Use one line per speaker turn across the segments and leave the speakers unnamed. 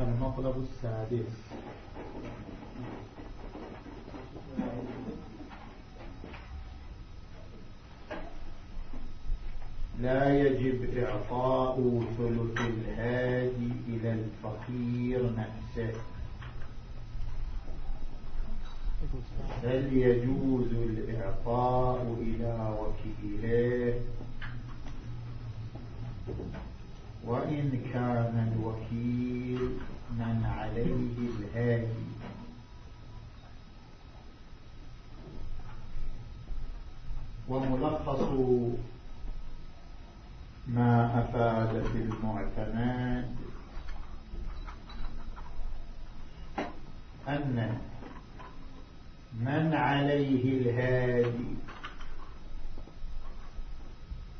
المطلب السادس. لا يجب إعطاء ثلث الهادي إلى الفقير نفسه. بل يجوز الإعطاء إلى وكيله وإن كان الوكيل من عليه الهادي. وملخص ما أفاد في المعتمد أن من عليه الهادي؟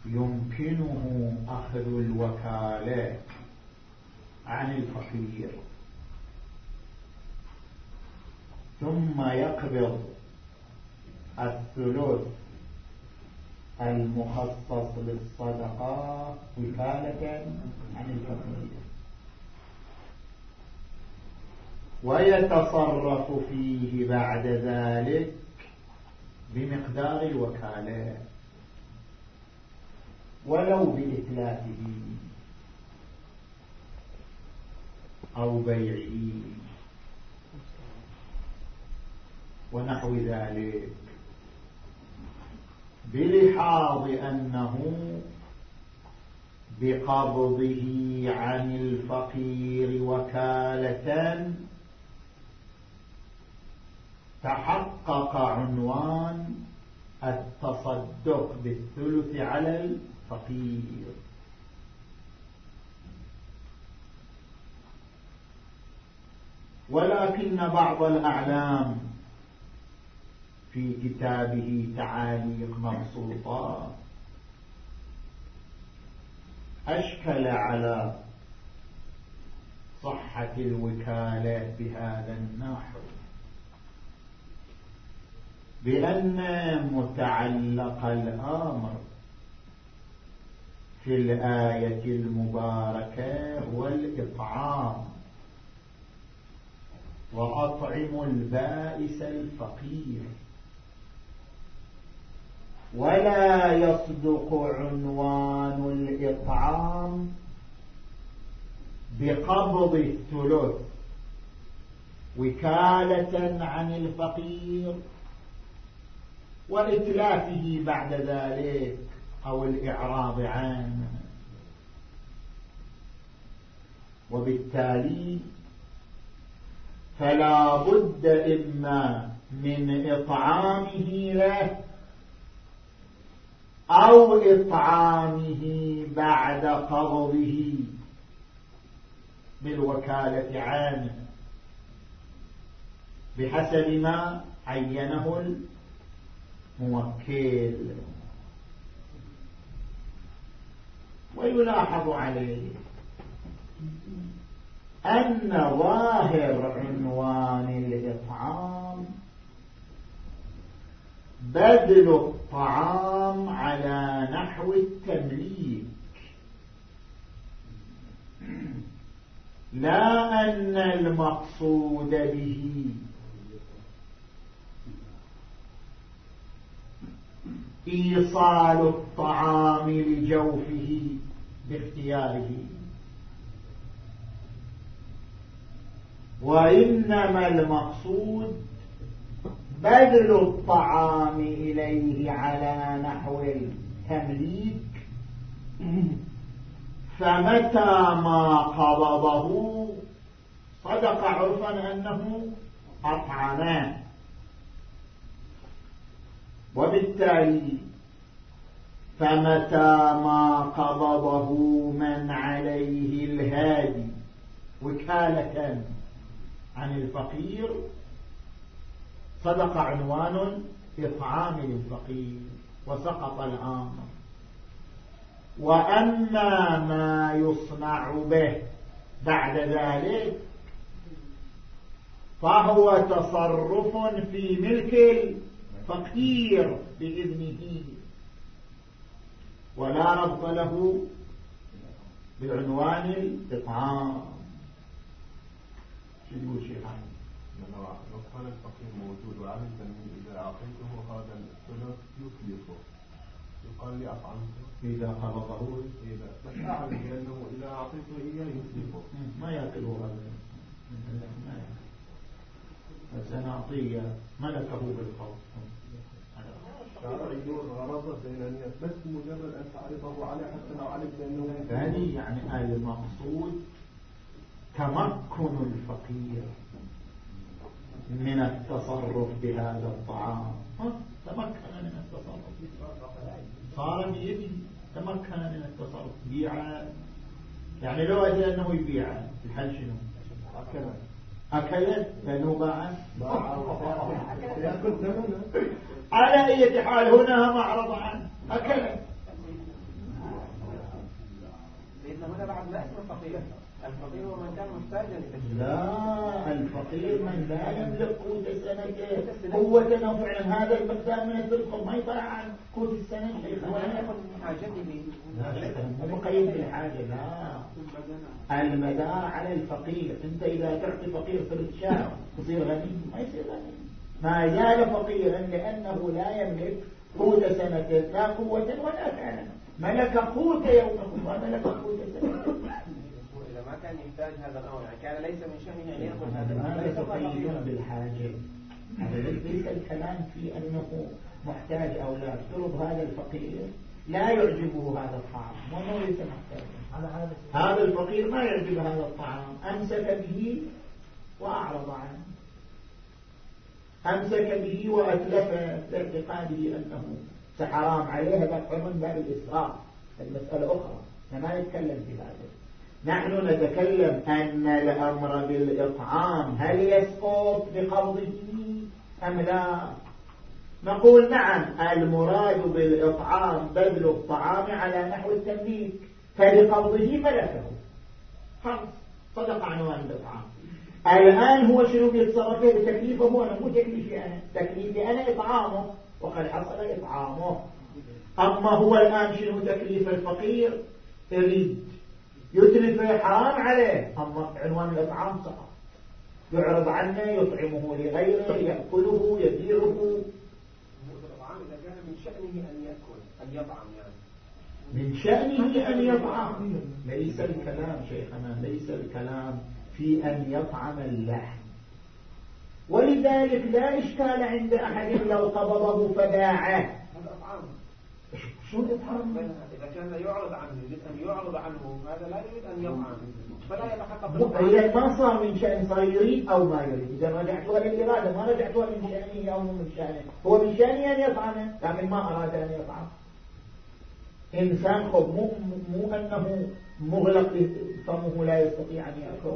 يمكنه أخذ الوكالة عن الفقير. ثم يقبض الثلث المخصص للصدقة وكالة عن الفقير. ويتصرف فيه بعد ذلك بمقدار الوكالة. ولو بإتلافه أو بيعه. ونحو ذلك. بلحاظ أنه بقبضه عن الفقير وكالة تحقق عنوان التصدق بالثلث على الفقير. ولكن بعض الأعلام في كتابه تعاليق مبسوطات أشكل على صحة الوكالة بهذا النحو. بأن متعلق الأمر في الآية المباركة هو الإطعام وأطعم البائس الفقير. ولا يصدق عنوان الإطعام بقبض الثلث. وكالة عن الفقير وإتلافه بعد ذلك أو الإعراض عنه وبالتالي فلا بد إما من إطعامه له أو إطعامه بعد قبضه بالوكالة عنه بحسب ما عينه الموكل ويلاحظ عليه أن ظاهر عنوان الإطعام بذل الطعام على نحو التمليك. لا أن المقصود به إيصال الطعام لجوفه باختياره. وإنما المقصود بذل الطعام إليه على نحو التمليك. فمتى ما قبضه صدق عرفا أنه أطعماه وبالتالي فمتى ما قبضه من عليه الهادي وكالة عن الفقير صدق عنوان إطعام للفقير وسقط الأمر. وأما ما يصنع به بعد ذلك فهو تصرف في ملك الفقير بإذنه. ولا ربط له بعنوان الإطعام. شو يقول شيخ
لو كان الفقير موجود وعلمت اني إذا أعطيته هذا الثلث يفلسه يقال لي أطعمته.
إذا قبضه
إذا بس اعلم بانه إذا أعطيته إياه يفلسه
ما يأكله هذا. ما ياكل سنعطيه ملكه بالخوف.
غرضه بين ان بس مجرد أن تعرضه عليه حتى لو علمت انه
ثاني يعني المقصود تمكن الفقير من التصرف بهذا الطعام. تمكن من التصرف. صار بيده تمكن من التصرف. بيع. يعني لو أجل أنه يبيع الحل شنو؟ أكله لأنه باع على أي حال هنا ما أعرض عنه. أكله
لأن هنا بعد لا اسم الفقير الفقير هو من كان محتاجا
لا. الفقير من لا يملك قوت سنته قوة أو فعلا هذا المقدار من الدرهم ما يطلع عن قوت السنة
ولم يكن حاجته
لا مو مقيد بالحاجة لا. المدار على الفقير. أنت إذا تعطي فقير ثلث شهر تصير غني ما يصير غني. ما زال فقيرا لأنه لا يملك قوت سنته لا قوة ولا فعلا ملك قوت يومه وملك قوت سنته
كان يحتاج هذا الأمر. يعني كان ليس من شأنه أن يأخذ
هذا تقيد بالحاجة. هذا ليس الكلام في أنه محتاج أو لا. افترض هذا الفقير لا يعجبه هذا الطعام. وأنه ليس محتاجا. هذا الفقير ما يعجب هذا الطعام. أمسك به وأعرض عنه. أمسك به وأتلف باعتقاده أنه سحرام عليه. هذا من باب الإسراف. المسألة أخرى. ما نتكلم في هذا. نحن نتكلم أن الأمر بالإطعام هل يسقط بقبضه أم لا؟ نقول نعم المراد بالإطعام بذل الطعام على نحو التمليك فبقبضه ملكه. خلاص صدق عنوان الإطعام. الآن هو شنو بيتصرف بتكليفه أنا مو تكليفي أنا. تكليفي أنا إطعامه وقد حصل إطعامه. أما هو الآن شنو تكليف الفقير؟ يريد يتلف حرام عليه. أما عنوان الإطعام سقط. يعرض عنه يطعمه لغيره يأكله يبيعه.
إذا كان من شأنه أن يأكل أن يطعم. يعني
من شأنه أن يطعم. ليس الكلام شيخنا ليس الكلام في أن يطعم اللحم. ولذلك لا إشكال عند أحد لو قبضه فباعه شو الإطعام؟
إذا كان يعرض عنه يريد أن يعرض عنه هذا لا يريد أن يطعم فلا يتحقق
إذا ما صار من شأن صار يريد أو ما يريد. إذا رجعتها للإرادة ما رجعتها من شأنه أو من شأنه. هو من شأنه أن يطعمه لكن ما أراد أن يطعم إنسان خب مو, مو أنه مغلق فمه لا يستطيع أن يأكل.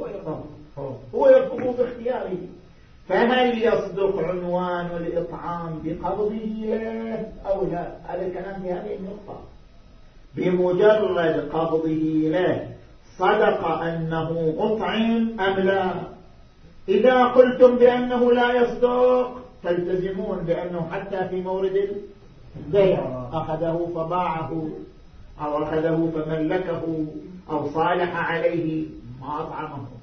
هو يطلب باختياره. فهل يصدق عنوان الإطعام بقبضه؟ له أو لا. هذا الكلام في هذه النقطة. بمجرد قبضه له صدق أنه أطعم أم لا؟ إذا قلتم بأنه لا يصدق تلتزمون بأنه حتى في مورد البيع أخذه فباعه أو أخذه فملكه أو صالح عليه ما أطعمه.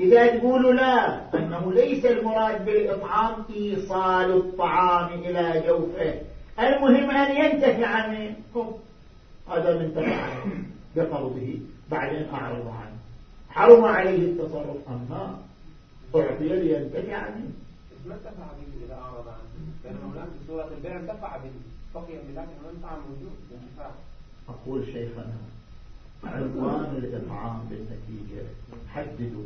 إذا تقولوا لا أنه ليس المراد بالإطعام إيصال الطعام إلى جوفه. المهم أن ينتفع منه هذا من تفع بقرضه بعدين أعرض عنه. حرم عليه التصرف. أما أعطي لينتفع منه.
ما انتفع به إذا أعرض عنه؟ لأنه الآن في سورة البيع انتفع به بقي بذلك المنفعة موجود.
أقول شيخنا عنوان الإطعام بالنتيجة حددوا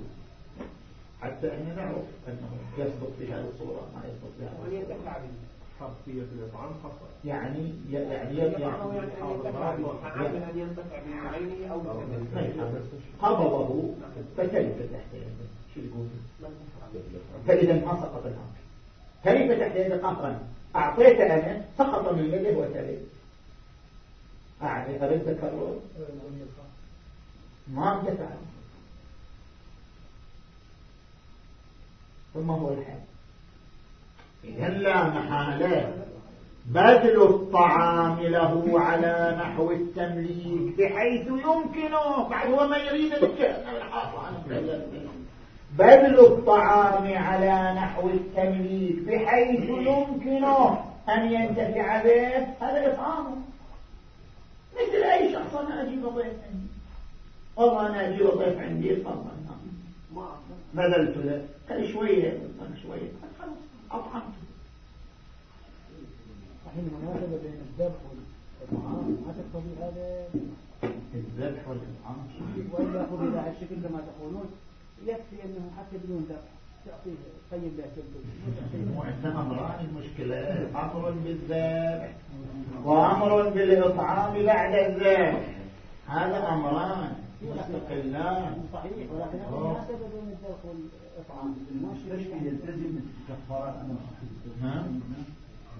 حتى أن نعرف أنه في هذه الصورة ما يصدق في هذه
الصورة ينتفع به
حرفية الإطعام خطأ
يعني يعني
يعني أو
قبضه. فتلف تحت يده شو يقول؟ فإذا ما سقط الأمر. تلف تحت يده قهرا أعطيت أنا سقط من يده وتلف أعني أريد تكرر؟ ما انتفع ثم هو الحال إذا لا محالة. بذل الطعام له على نحو التمليك بحيث يمكنه. بعد هو ما يريد بذل الطعام على نحو التمليك بحيث يمكنه أن ينتفع به. هذا إطعامه مثل أي شخص أنا أجيب ضيف عندي. والله أنا أجيب ضيف عندي. تفضل بذلت له. قال شوية شوية. خلاص أطعمته
الحين المناسبة بين الذبح والإطعام ما تقتضي هذا؟
الذبح والإطعام
وإلا خذ على الشكل كما تقولون يكفي أنه حتى بدون ذبح تعطيه طيب لا
مو عندنا أمران المشكلة أمر بالذبح وأمر بالإطعام بعد الذبح. هذا أمران.
صحيح الذبح والإطعام
المستشفى يلتزم بالكفارات
نعم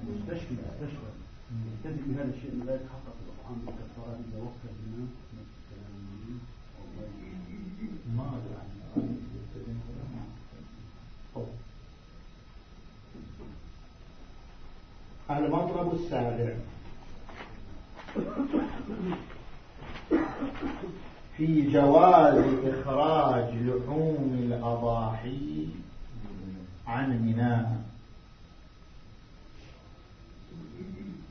المستشفى المستشفى يلتزم بهذا الشيء لا يتحقق بالكفارات بنا.
ما أدري المطلب السابع. في جواز إخراج لحوم الأضاحي عن ميناء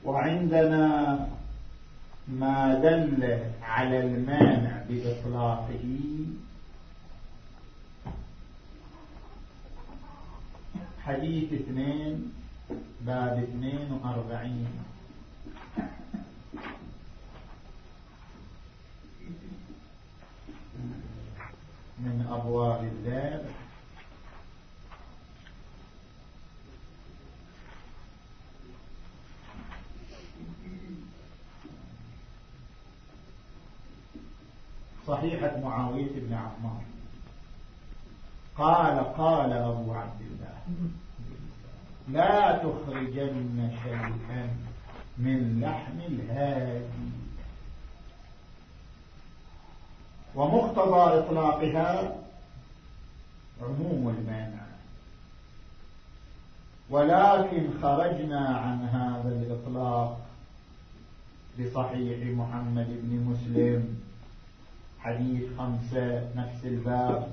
وعندنا ما دل على المانع بإطلاقه. حديث اثنين باب اثنين وأربعين. من أبواب الذات صحيحة معاوية بن عمار قال قال أبو عبد الله لا تخرجن شيئا من لحم الهادي. ومقتضى إطلاقها عموم المانع ولكن خرجنا عن هذا الإطلاق بصحيح محمد بن مسلم حديث خمسة نفس الباب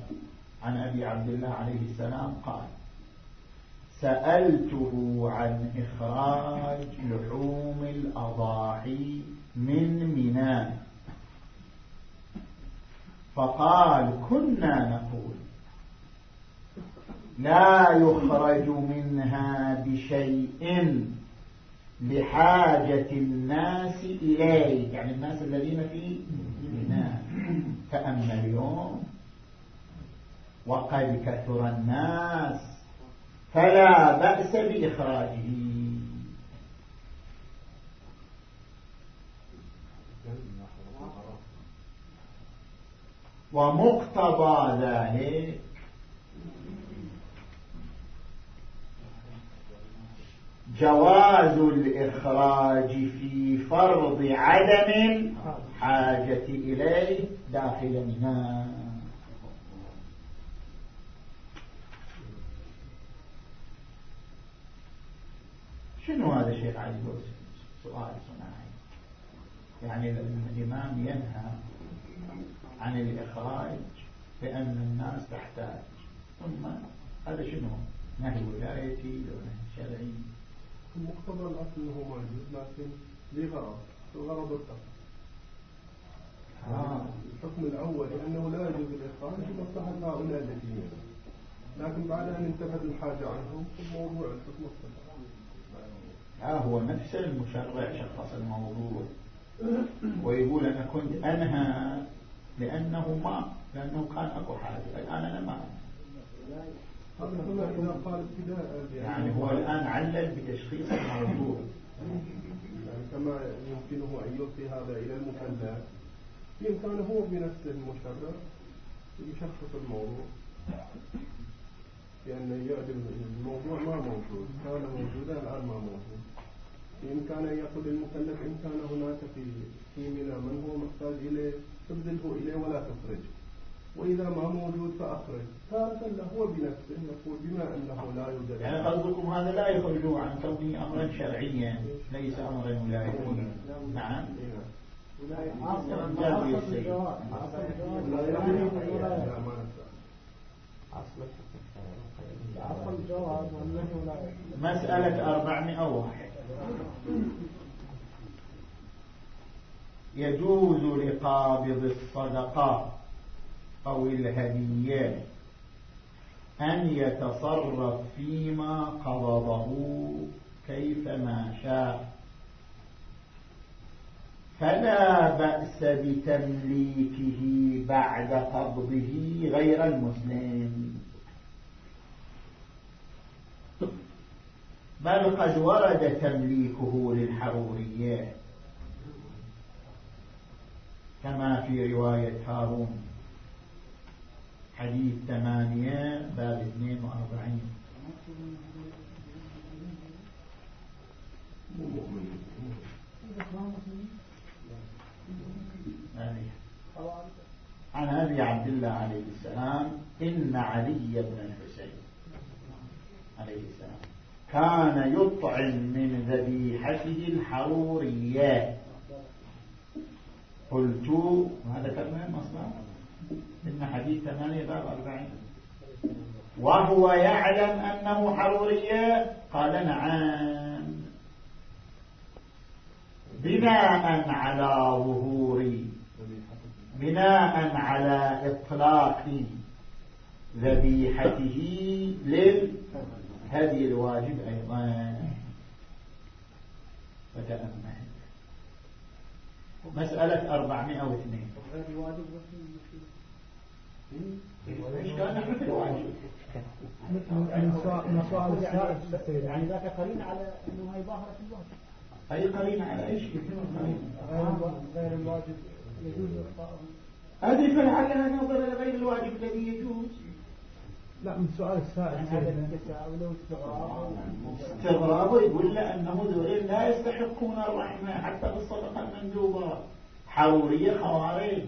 عن أبي عبد الله عليه السلام قال سألته عن إخراج لحوم الأضاحي من منى. فقال كنا نقول لا يخرج منها بشيء لحاجة الناس إليه. يعني الناس الذين في منى فأما اليوم وقد كثر الناس فلا بأس بإخراجه. ومقتضى ذلك جواز الإخراج في فرض عدم حاجة إليه داخل منها شنو هذا الشيخ علي سؤال صناعي. يعني الإمام ينهى عن الإخراج لأن الناس تحتاج. ثم هذا شنو؟ نهي ولايتي لو نهي شرعي
مقتضى الأصل أنه موجود لكن لغرض الغرض التقوى.
آه.
الحكم الأول أنه لا يجوز الإخراج لمصلحة هؤلاء الذين. لكن بعد أن انتفت الحاجة عنهم الموضوع الحكم الصحيح
ها هو نفس المشرع شخص الموضوع. ويقول أنا كنت أنهى لأنه ما لأنه كان أكو حاجة. الآن أنا ما يعني هو الآن علل بتشخيص الموضوع.
كما يمكنه أن يلقي هذا إلى المكلف. بإمكانه هو بنفسه المشرع يشخص الموضوع. لأن يعلم الموضوع ما موجود. كان موجودا الآن ما موجود. بإمكانه أن يقول المكلف إن كان هناك في في منى من هو محتاج إليه تبذله إليه ولا تخرج. وإذا ما موجود فأخرج. ثالثا له هو بنفسه يقول بما أنه لا يوجد
يعني قصدكم هذا لا يخرج عن كونه أمرا شرعيا ليس أمرا نعم.
لا ما نفع.
مسألة أربعمائة واحد. يجوز لقابض الصدقات أو الهديات أن يتصرف فيما قبضه كيفما شاء. فلا بأس بتمليكه بعد قبضه غير المسلم. بل قد ورد تمليكه للحروريات كما في رواية هارون حديث ثمانية باب اثنين وأربعين.
مو مؤمن
يعني عن أبي عبد الله عليه السلام إن علي بن كان يطعم من ذبيحته الحروريات قلت هذا كلمة مصنع إن حديث ثمانية باب أربعين. وهو يعلم أنه حروريات قال نعم. بناء على ظهور بناء على إطلاق ذبيحته للهدي الواجب أيضا. فتأمل مسألة 402
غير واجب يعني ذاك قرين على أنه هي ظاهرة في الواجب.
أي قرينة على قرينة
غير الوا- غير الواجب. يجوز اخطاءه
هذه فلعلها نظر لغير الواجب الذي يجوز.
لا من سؤال السائل.
هذا. التساؤل
استغرابه يقول لأنه ذولين لا يستحقون الرحمة حتى بالصدقة المندوبة. حرورية خوارج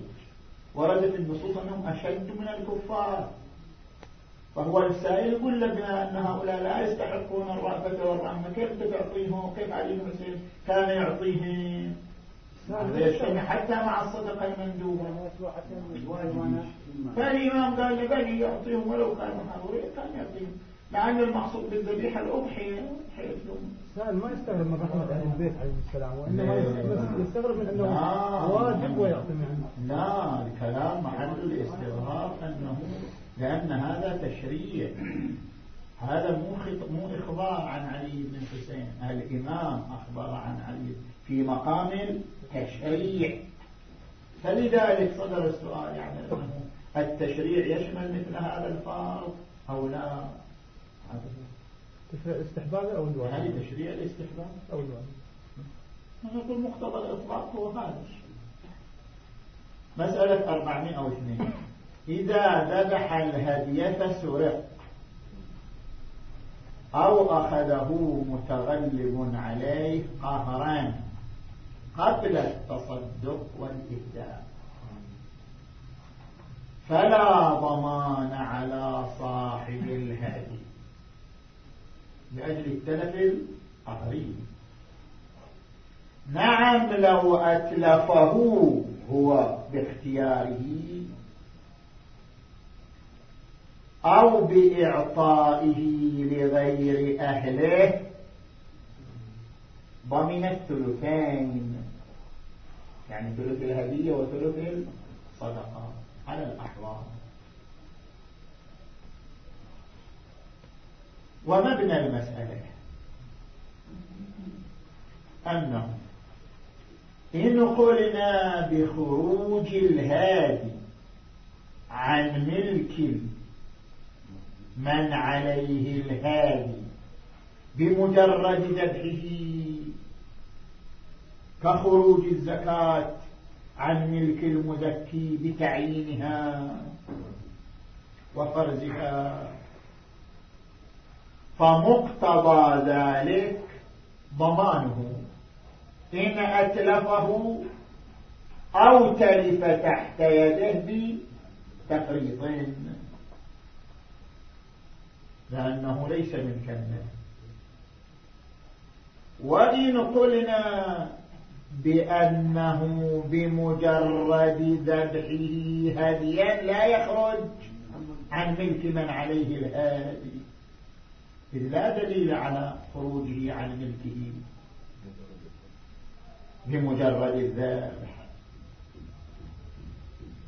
وردت النصوص أنهم أشد من الكفار. فهو السائل يقول له بما أن هؤلاء لا يستحقون الرأفة والرحمة. كيف تعطيهم كيف علي بن حسين كان يعطيهم؟ حتى مع الصدقة المندوبة فالإمام قال بل يعطيهم ولو كانوا حرورية كان يعطيهم مع أن المقصود بالذبيحة الأضحية. حيث
السائل ما يستغرب من رحمة أهل البيت عليه السلام وإنما يستغرب من أنه. واجب ويعطي منه.
لا الكلام محل الاستغراب أنه لأن هذا تشريع. هذا مو خط... مو إخبار عن علي بن حسين. الإمام أخبر عن علي في مقام التشريع. فلذلك صدر السؤال يعني التشريع يشمل مثل هذا الفرض أو لا؟
تشريع الاستحباب أو الواجب
هل تشريع الاستحباب
أو الواجب
نقول مقتضى الإطلاق هو هذا. الشيء مسألة 402 إذا ذبح الهدي فسرق أو أخذه متغلب عليه قهرا قبل التصدق والإهداء. فلا ضمان على صاحب الهدي. لأجل التلف القهري نعم لو أتلفه هو باختياره أو بإعطائه لغير أهله. ضمن الثلثين. يعني ثلث الهدية وثلث الصدقة على الأحوال ومبنى المسألة أنه إن قلنا بخروج الهادي عن ملك من عليه الهادي بمجرد ذبحه كخروج الزكاة عن ملك المزكي بتعيينها وفرزها. فمقتضى ذلك ضمانه. إن أتلفه أو تلف تحت يده تفريط لأنه ليس من كلمة. وإن قلنا بأنه بمجرد ذبحه هديا لا يخرج عن ملك من عليه الهادي. إذ لا دليل على خروجه عن ملكه. بمجرد الذبح.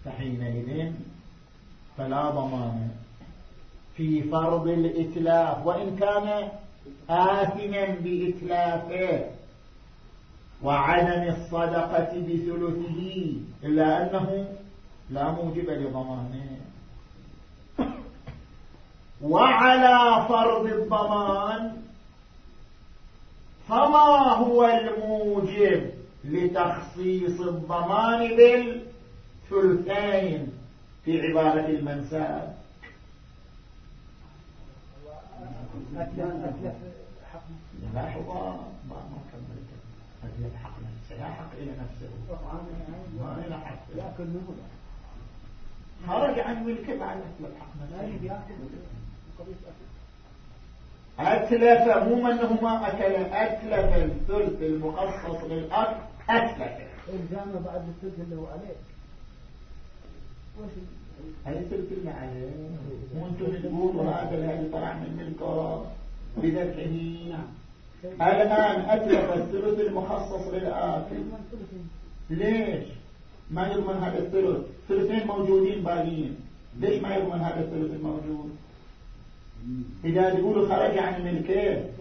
فحينئذ فلا ضمان في فرض الإتلاف وإن كان آثما بإتلافه وعدم الصدقة بثلثه إلا أنه لا موجب لضمانه. وعلى فرض الضمان فما هو الموجب لتخصيص الضمان بالثلثين في عبارة المنساب؟ ما كملت أتلف حق نفسه لا حق إلى نفسه ما
منه
خرج عن ملكه بعد أتلف حق نفسه
يأكل
أتلف مو أنه ما أكل أتلف الثلث المخصص للأكل أتلف
إلزامه بعد الثلث اللي هو عليه وش
ثلث اللي عليه وأنتم تقولوا هذا الذي طلع من ملكه بذبحه الآن أتلف الثلث المخصص للآكل ليش؟ ما يضمن هذا الثلث. ثلثين موجودين باقيين. ليش ما يضمن هذا الثلث الموجود؟ إذا تقولوا خرج عن
ثلث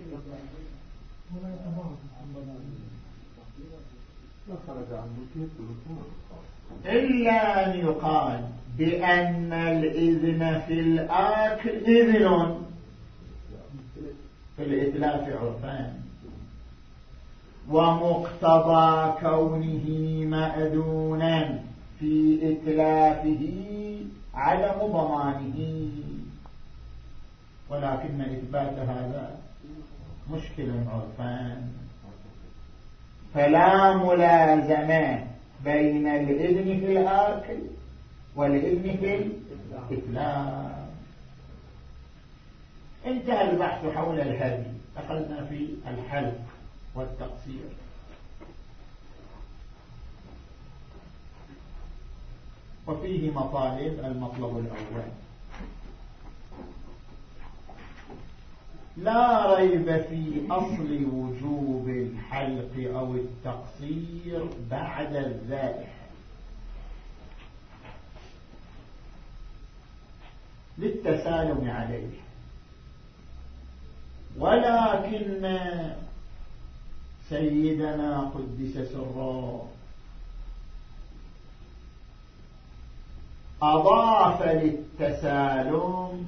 إلا أن يقال بأن الإذن في الآكل إذن. في الإتلاف عرفان. ومقتضى كونه مأذونا في إتلافه عدم ضمانه ولكن إثبات هذا مشكل عرفان. فلا ملازمة بين الإذن في الآكل والإذن في الإتلاف انتهى البحث حول الهدي. دخلنا في الحلق والتقصير. وفيه مطالب المطلب الأول. لا ريب في أصل وجوب الحلق أو التقصير بعد الذبح للتسالم عليه. ولكن سيدنا قدس سره أضاف للتسالم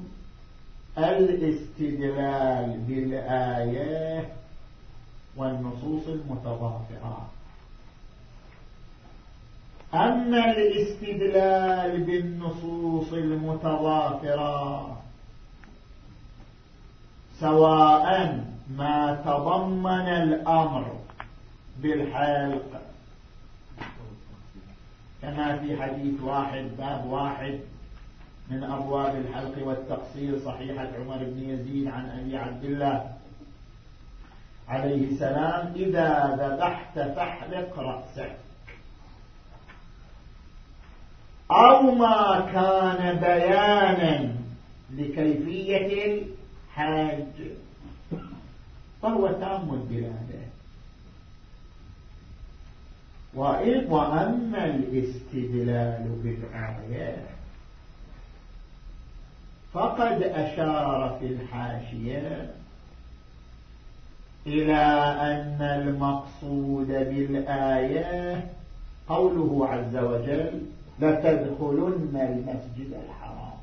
الاستدلال بالآية والنصوص المتضافرة. أما الاستدلال بالنصوص المتضافرة سواء ما تضمن الأمر بالحلق. كما في حديث واحد باب واحد من أبواب الحلق والتقصير صحيحة عمر بن يزيد عن أبي عبد الله عليه السلام إذا ذبحت فاحلق رأسك. أو ما كان بيانا لكيفية الحاج. فهو تام البلاد وأما الاستدلال بالآيات فقد أشار في الحاشية إلى أن المقصود بالآية قوله عز وجل لتدخلن المسجد الحرام.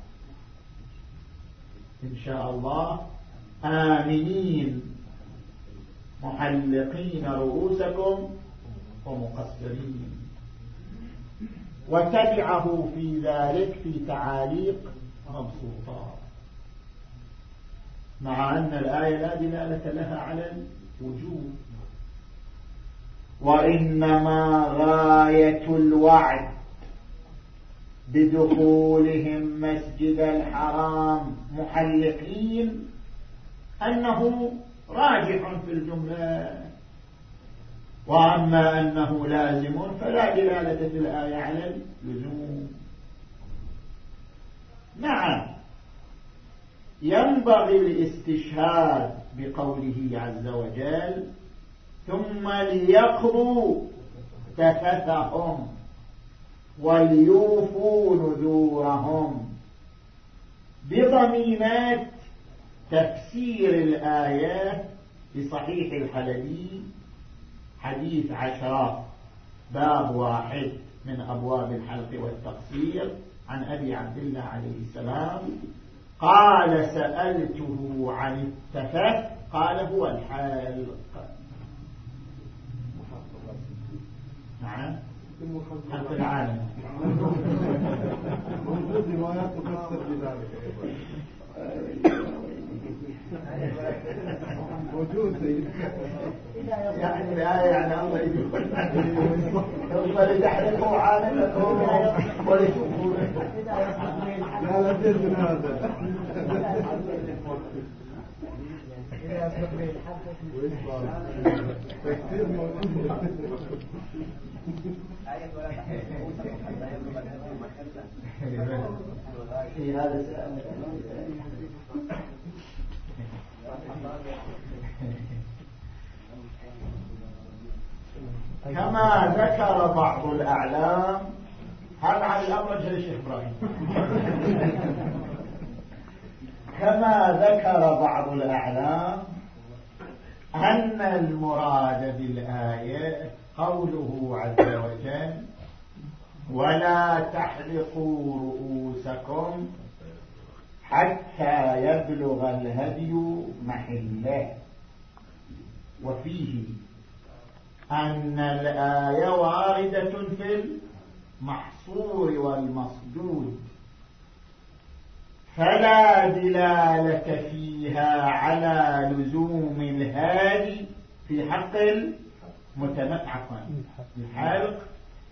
إن شاء الله آمنين محلقين رؤوسكم ومقصرين. وتبعه في ذلك في تعاليق مبسوطات مع أن الآية لا دلالة لها على الوجوب. وإنما غاية الوعد. بدخولهم مسجد الحرام محلقين أنه راجح في الجملة. وأما أنه لازم فلا دلالة في الآية على اللزوم. نعم. ينبغي الاستشهاد بقوله عز وجل ثم ليقضوا تفثهم. وليوفوا نذورهم بضميمات تفسير الآيات بصحيح الحلبي حديث عشرة باب واحد من أبواب الحلق والتقصير عن أبي عبد الله عليه السلام. قال سألته عن التفت قال هو الحلق. نعم. حلق العالم.
موجود روايات تفسر بذلك موجود
يعني الآية يعني الله يقول ثم لتحرقوا عالمكم ولتشوفوا
لا لا زيد من هذا تكثير موجود
كما ذكر بعض الأعلام هذا على الأمر جل إبراهيم؟ كما ذكر بعض الأعلام أن المراد بالآية قوله عز وجل ولا تحلقوا رؤوسكم حتى يبلغ الهدي محله وفيه أن الآية واردة في المحصور والمصدود. فلا دلالة فيها على لزوم الهادي في حق المتمتع الحلق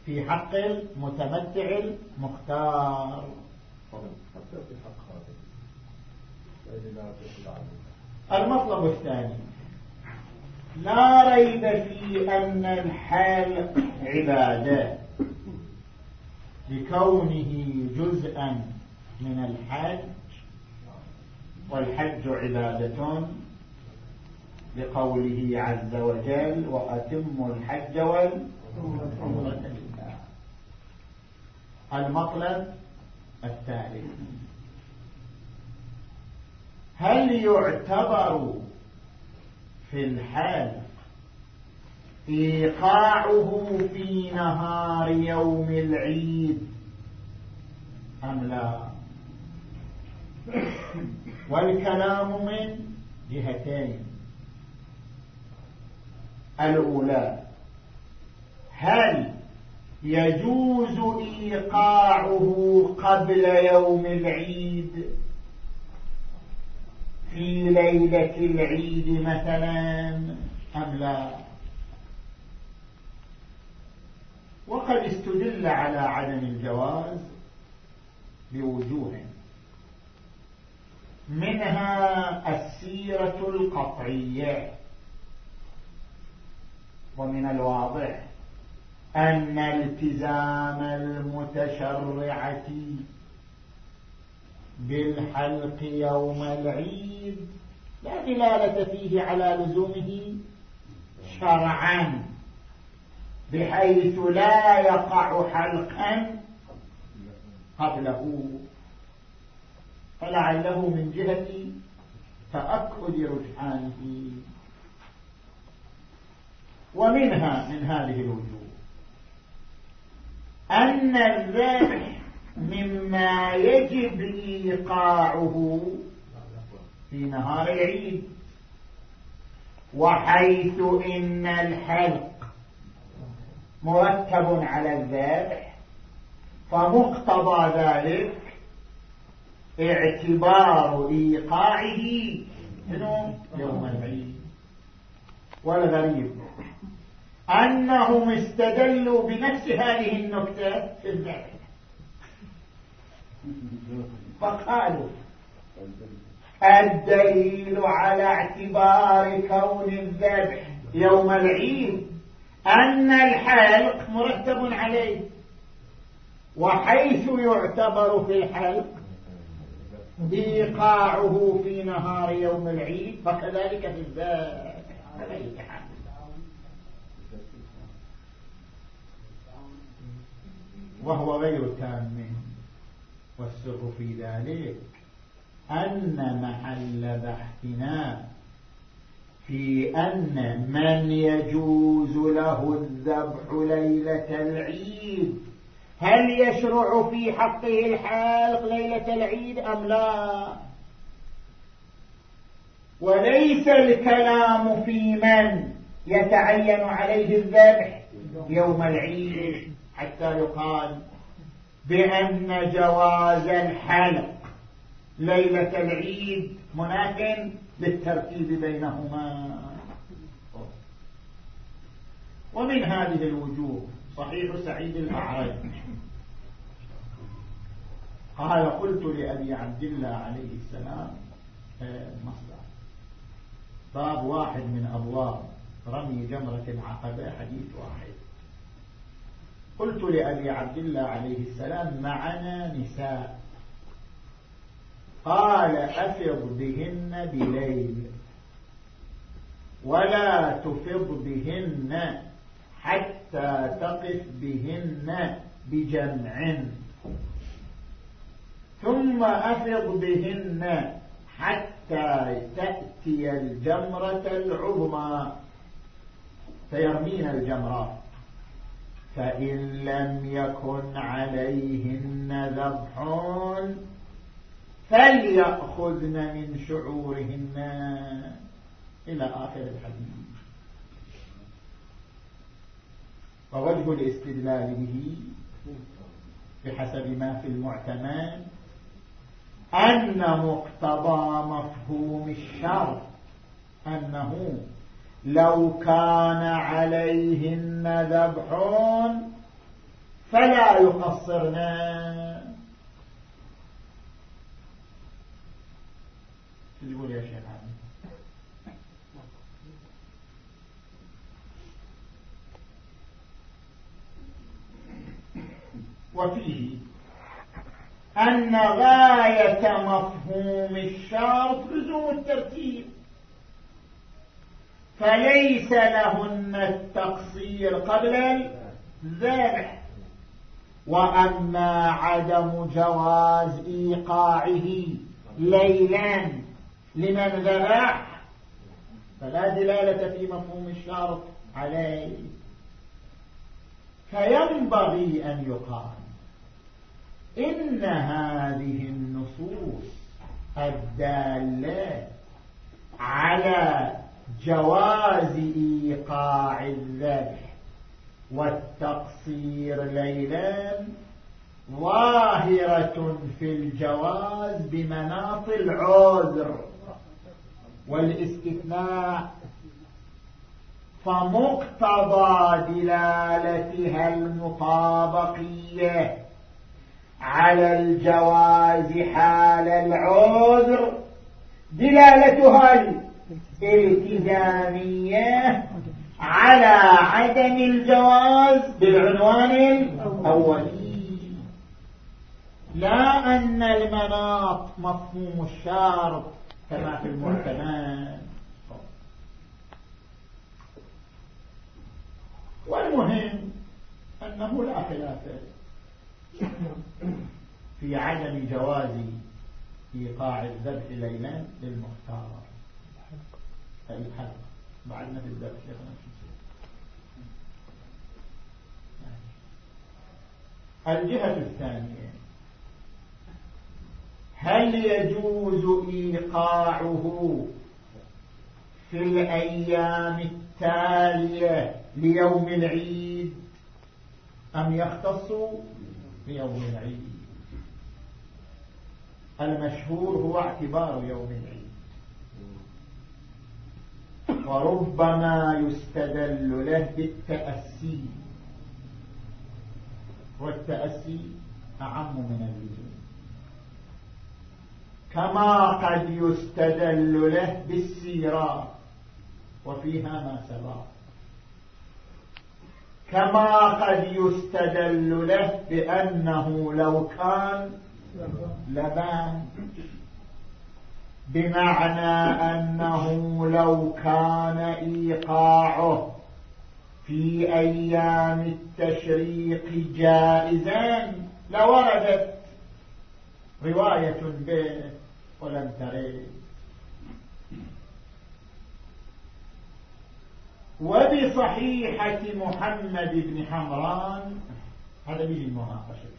في حق المتمتع المختار. المطلب الثاني. لا ريب في أن الحلق عبادة. لكونه جزءا من الحج والحج عبادة لقوله عز وجل وأتم الحج والعمرة. لله المطلب الثالث. هل يعتبر في الحال إيقاعه في نهار يوم العيد أم لا؟ والكلام من جهتين. الأولى هل يجوز إيقاعه قبل يوم العيد؟ في ليلة العيد مثلا أم لا؟ وقد استدل على عدم الجواز بوجوه. منها السيرة القطعية ومن الواضح أن التزام المتشرعة بالحلق يوم العيد لا دلالة فيه على لزومه شرعا بحيث لا يقع حلقا قبله فلعله من جهة تأكد رجحانه. ومنها من هذه الوجوه أن الذبح مما يجب إيقاعه في نهار العيد وحيث إن الحلق مرتب على الذبح فمقتضى ذلك اعتبار إيقاعه يوم العيد. والغريب أنهم استدلوا بنفس هذه النكتة في الذبح فقالوا الدليل على اعتبار كون الذبح يوم العيد أن الحلق مرتب عليه وحيث يعتبر في الحلق إيقاعه في نهار يوم العيد فكذلك في الذبح وهو غير تام والسر في ذلك أن محل بحثنا في أن من يجوز له الذبح ليلة العيد. هل يشرع في حقه الحالق ليلة العيد أم لا؟ وليس الكلام في من يتعين عليه الذبح يوم العيد حتى يقال بأن جواز الحلق ليلة العيد مناف للترتيب بينهما. ومن هذه الوجوه صحيح سعيد الأعرج قال قلت لأبي عبد الله عليه السلام آه، مصدر. باب واحد من أبواب رمي جمرة العقبة حديث واحد. قلت لأبي عبد الله عليه السلام معنا نساء. قال أفض بهن بليل ولا تفض بهن حتى تقف بهن بجمع. ثم أفض بهن حتى تأتي الجمرة العظمى. فيرمين الجمرات فإن لم يكن عليهن ذبح فليأخذن من شعورهن. إلى آخر الحديث. ووجه الاستدلال به بحسب ما في المعتمد. أن مقتضى مفهوم الشر أنه لو كان عليهن ذبح فلا يقصرن. يقول يا شيخ وفيه أن غاية مفهوم الشرط لزوم الترتيب. فليس لهن التقصير قبل الذبح وأما عدم جواز إيقاعه ليلا لمن ذبح فلا دلالة في مفهوم الشرط عليه. فينبغي أن يقال إن هذه النصوص الدالة على جواز إيقاع الذبح والتقصير ليلا ظاهرة في الجواز بمناط العذر والاستثناء فمقتضى دلالتها المطابقية. على الجواز حال العذر دلالتها الالتزامية على عدم الجواز بالعنوان الأولي. لا أن المناط مفهوم الشارط كما في المعتمد. والمهم أنه لا خلاف. في عدم جواز إيقاع الذبح ليلا للمختار. الحلق بعدنا في الذبح الجهة الثانية. هل يجوز إيقاعه في الأيام التالية ليوم العيد أم يختص بيوم العيد. المشهور هو اعتبار يوم العيد. وربما يستدل له بالتأسي. والتأسي أعم من اللزوم كما قد يستدل له بالسيرة. وفيها ما سبق. كما قد يستدل له بأنه لو كان لبان. بمعنى أنه لو كان إيقاعه في أيام التشريق جائزا لوردت. رواية به ولم ترد. وبصحيحة محمد بن حمران. هذا بيجي المناقشة.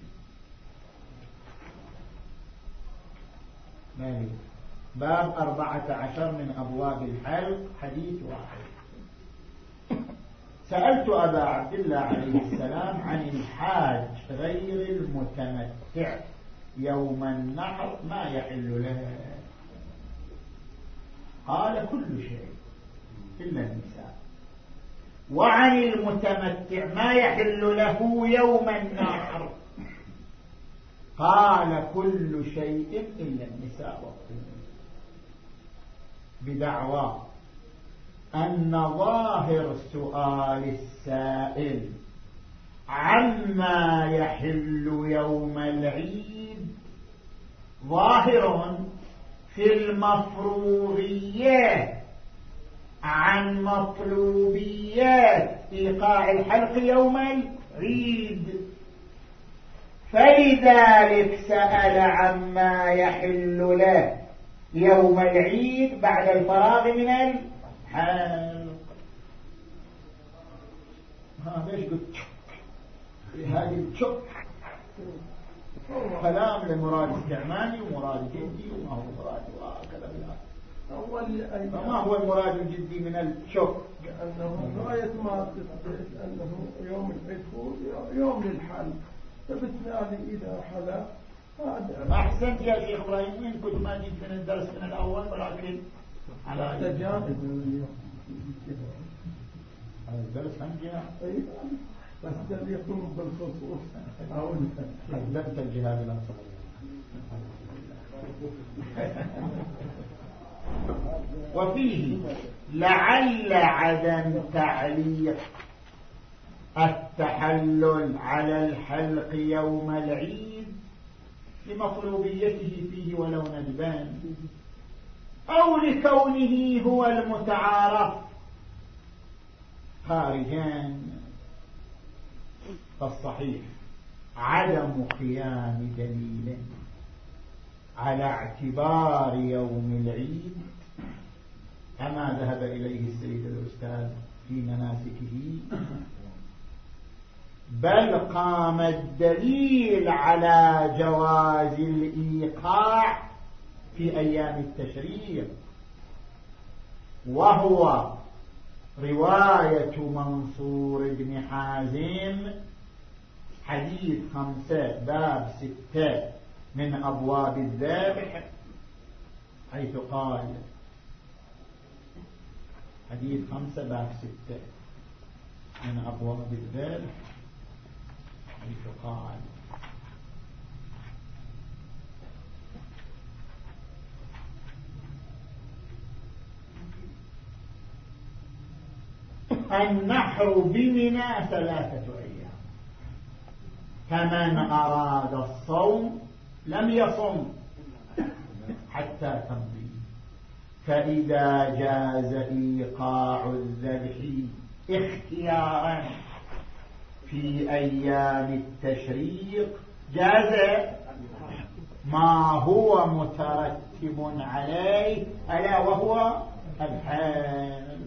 مالك باب أربعة عشر من أبواب الحلق حديث واحد. سألت أبا عبد الله عليه السلام عن الحاج غير المتمتع. يوم النحر ما يحل له. قال كل شيء إلا النساء. وعن المتمتع ما يحل له يوم النحر قال كل شيء إلا النساء والطين بدعوى أن ظاهر سؤال السائل عما يحل يوم العيد ظاهر في المفروضيات عن مطلوبيات إيقاع الحلق يوم العيد. فلذلك سأل عما يحل له يوم العيد بعد الفراغ من الحلق. ها ليش قلت؟ هذه الشك. كلام لمراد استعمالي ومراد جدي وما هو مراد.
أول
فما هو المراد الجدي من الشك
أنه غاية ما تثبت أنه يوم هو يوم للحل فبالتالي إذا حلا
أحسنت يا شيخ إبراهيم إن كنت ما جيت من الدرس من الأول ولكن على على الدرس هم جهة
أيضا بس ده يكون بالخصوص أو
قدمت الجهاد الأنصاري وفيه لعل عدم تعليق التحلل على الحلق يوم العيد لمطلوبيته فيه ولو ندبان أو لكونه هو المتعارف خارجان. فالصحيح عدم قيام دليل على اعتبار يوم العيد كما ذهب إليه السيد الأستاذ في مناسكه. بل قام الدليل على جواز الإيقاع في أيام التشريق. وهو رواية منصور بن حازم حديث خمسة باب ستة من أبواب الذبح حيث قال حديث خمسة باب ستة. من أبواب الذبح حيث قال النحر بمنى ثلاثة أيام. فمن أراد الصوم لم يصم حتى تمضي. فإذا جاز إيقاع الذبح اختيارا في أيام التشريق جاز ما هو مترتب عليه ألا وهو الحال.